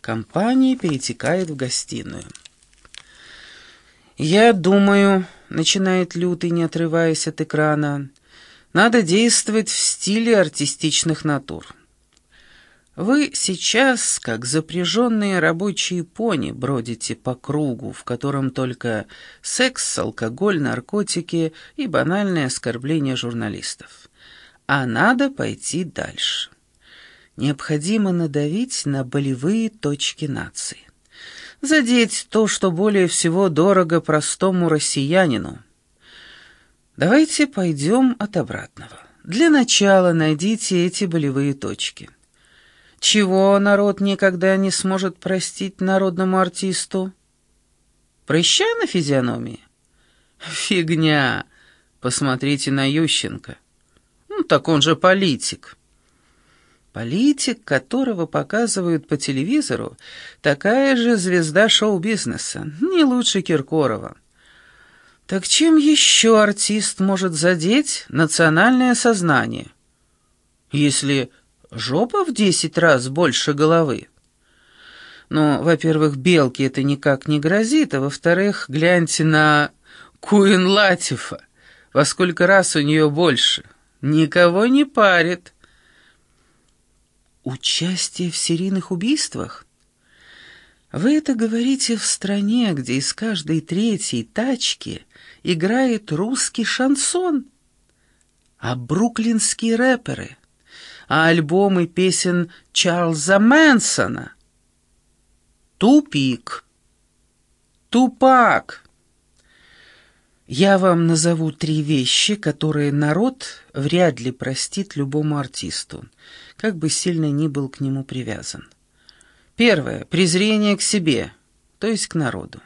Компания перетекает в гостиную. «Я думаю», — начинает Лютый, не отрываясь от экрана, — «надо действовать в стиле артистичных натур». Вы сейчас, как запряженные рабочие пони, бродите по кругу, в котором только секс, алкоголь, наркотики и банальное оскорбление журналистов. А надо пойти дальше. Необходимо надавить на болевые точки нации. Задеть то, что более всего дорого простому россиянину. Давайте пойдем от обратного. Для начала найдите эти болевые точки. Чего народ никогда не сможет простить народному артисту? Прыща на физиономии? Фигня! Посмотрите на Ющенко. Ну, так он же политик. Политик, которого показывают по телевизору, такая же звезда шоу-бизнеса, не лучше Киркорова. Так чем еще артист может задеть национальное сознание, если жопа в десять раз больше головы. Но, во-первых, белке это никак не грозит, а во-вторых, гляньте на Куин Латифа, во сколько раз у нее больше. Никого не парит. Участие в серийных убийствах? Вы это говорите в стране, где из каждой третьей тачки играет русский шансон, а бруклинские рэперы — а альбомы песен Чарльза Мэнсона. Тупик. Тупак. Я вам назову три вещи, которые народ вряд ли простит любому артисту, как бы сильно ни был к нему привязан. Первое — презрение к себе, то есть к народу.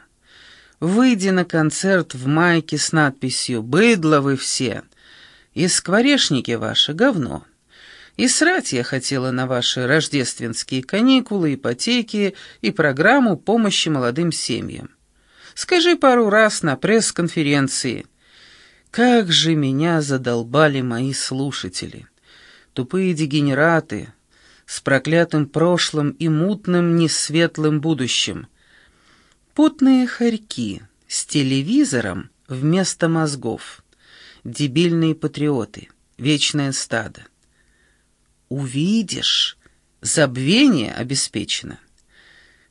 Выйди на концерт в майке с надписью «Быдло вы все» и скворечники ваши — говно. И срать я хотела на ваши рождественские каникулы, ипотеки и программу помощи молодым семьям. Скажи пару раз на пресс-конференции. Как же меня задолбали мои слушатели. Тупые дегенераты с проклятым прошлым и мутным несветлым будущим. Путные хорьки с телевизором вместо мозгов. Дебильные патриоты. Вечное стадо увидишь, забвение обеспечено.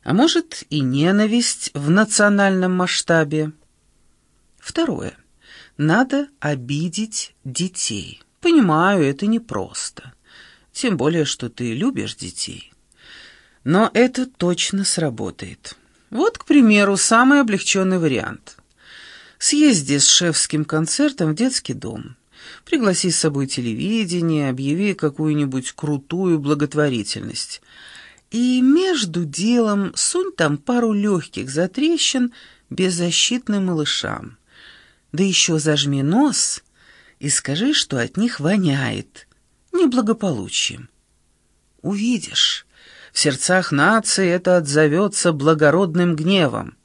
А может и ненависть в национальном масштабе. Второе. Надо обидеть детей. Понимаю, это непросто. Тем более, что ты любишь детей. Но это точно сработает. Вот, к примеру, самый облегченный вариант. Съезди с шефским концертом в детский дом. Пригласи с собой телевидение, объяви какую-нибудь крутую благотворительность. И между делом сунь там пару легких затрещин беззащитным малышам. Да еще зажми нос и скажи, что от них воняет неблагополучием. Увидишь, в сердцах нации это отзовется благородным гневом.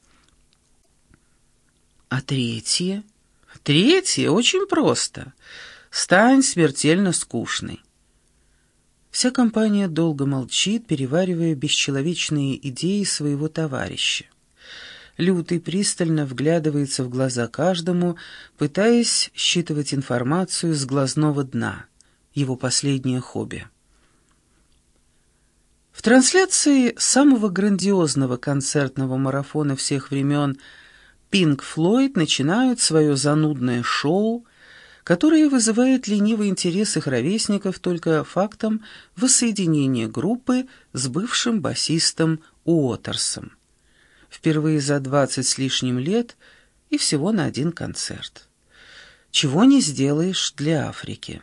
А третье? Третье очень просто. Стань смертельно скучной. Вся компания долго молчит, переваривая бесчеловечные идеи своего товарища. Лютый пристально вглядывается в глаза каждому, пытаясь считывать информацию с глазного дна, его последнее хобби. В трансляции самого грандиозного концертного марафона всех времен Пинк Флойд начинают свое занудное шоу, которое вызывает ленивый интерес их ровесников только фактом воссоединения группы с бывшим басистом Уотерсом. Впервые за двадцать с лишним лет и всего на один концерт. Чего не сделаешь для Африки.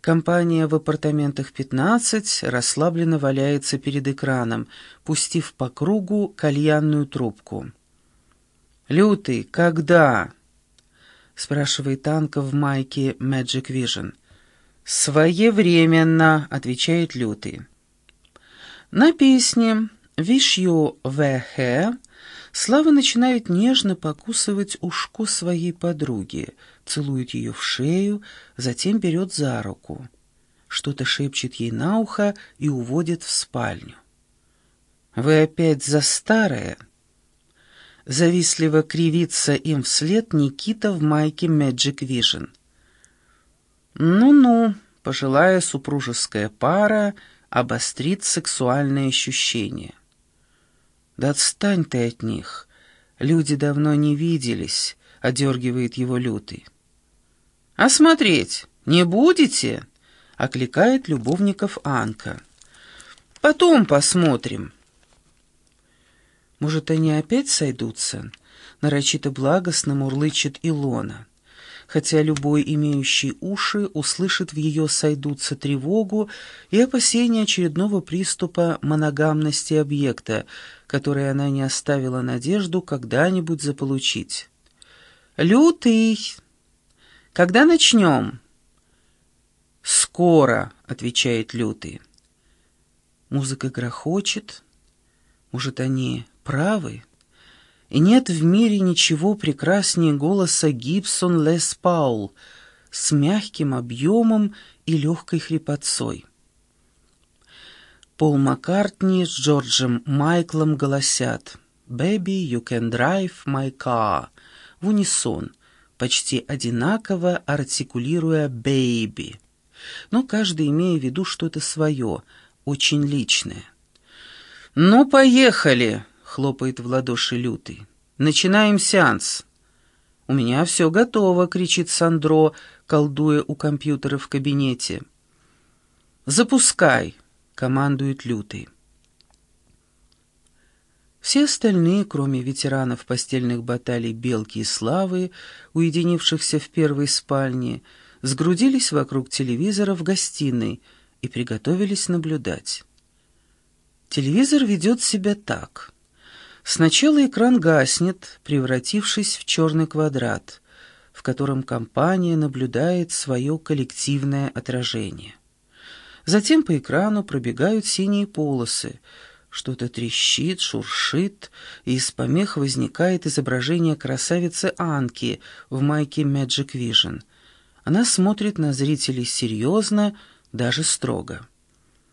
Компания в апартаментах 15 расслабленно валяется перед экраном, пустив по кругу кальянную трубку. «Лютый, когда?» — спрашивает Танка в майке Magic Vision. «Своевременно», — отвечает Лютый. На песне «Wish you were here» Слава начинает нежно покусывать ушко своей подруги, целует ее в шею, затем берет за руку. Что-то шепчет ей на ухо и уводит в спальню. «Вы опять за старое?» Завистливо кривится им вслед Никита в майке Magic Vision. «Ну-ну», пожилая супружеская пара обострит сексуальные ощущения. «Да отстань ты от них! Люди давно не виделись», — одергивает его лютый. «А смотреть не будете?» — окликает любовников Анка. «Потом посмотрим». Может, они опять сойдутся? Нарочито благостно мурлычет Илона хотя любой имеющий уши услышит в ее сойдутся тревогу и опасение очередного приступа моногамности объекта, который она не оставила надежду когда-нибудь заполучить. «Лютый! Когда начнем?» «Скоро», — отвечает Лютый. Музыка грохочет. Может, они правы? И нет в мире ничего прекраснее голоса Гибсон Лес Паул с мягким объемом и легкой хрипотцой. Пол Маккартни с Джорджем Майклом голосят «Baby, you can drive my car» в унисон, почти одинаково артикулируя «baby», но каждый имея в виду что-то свое, очень личное. «Ну, поехали!» Хлопает в ладоши Лютый. «Начинаем сеанс». «У меня все готово», — кричит Сандро, колдуя у компьютера в кабинете. «Запускай», — командует Лютый. Все остальные, кроме ветеранов постельных баталий Белки и Славы, уединившихся в первой спальне, сгрудились вокруг телевизора в гостиной и приготовились наблюдать. Телевизор ведет себя так — Сначала экран гаснет, превратившись в черный квадрат, в котором компания наблюдает свое коллективное отражение. Затем по экрану пробегают синие полосы, что-то трещит, шуршит, и из помех возникает изображение красавицы Анки в майке Magic Vision. Она смотрит на зрителей серьезно, даже строго.